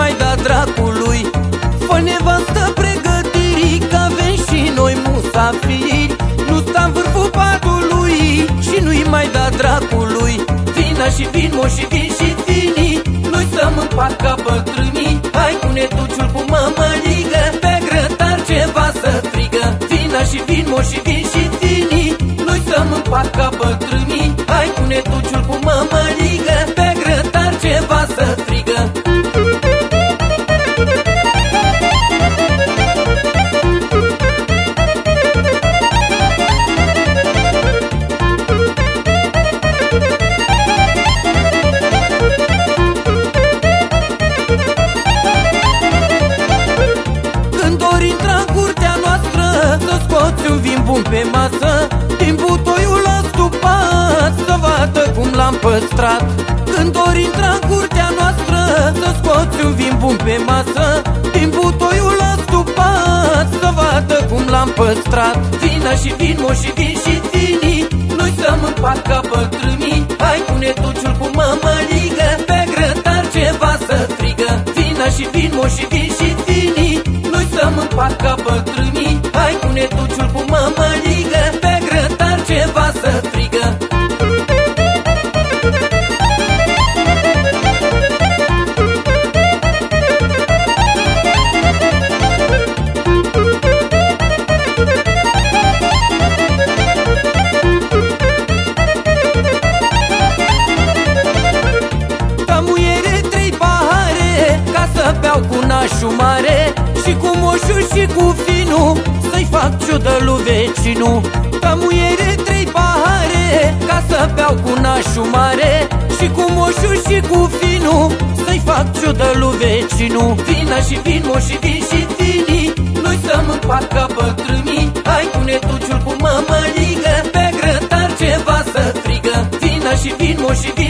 mai da dracului. Fă nevastă pregătirii Că avem și noi musafiri. Nu sta în vârful patului Și nu-i mai da dracului. Vina și vin, mo și vin și vinii. Noi să în pat ca bătrânii. Hai cu netuciul cu mămăligă. Pe grătar ceva să strigă. Vina și vin, mo și vin și vinii. Noi să în pat ca bătrânii. Hai cu netuciul cu mămăligă. Un vin bun pe masă Din butoiul astupat Să vadă cum l-am păstrat. Când ori intra în curtea noastră Să scoți un vin bun pe masă Din butoiul astupat Să vadă cum l-am păstrat. Vina și vin, și vin și vini Noi stăm în pat ca bătrânii. Hai pune tuciul cu mămăligă Pe grătar ceva să frigă Vina și vin, și vin și beau cu nașul mare Și cu moșu și cu finul Să-i fac ciudă lui vecinul. Ca muiere trei pahare Ca să beau cu nașul mare Și cu moșu și cu finul Să-i fac ciudă lui vecinul. Vina și vin, moșii vin și finii Noi să mă împacă bătrânii. Hai pune tuciul cu mămăligă Pe grătar ceva să frigă. Vina și vin, moșii vin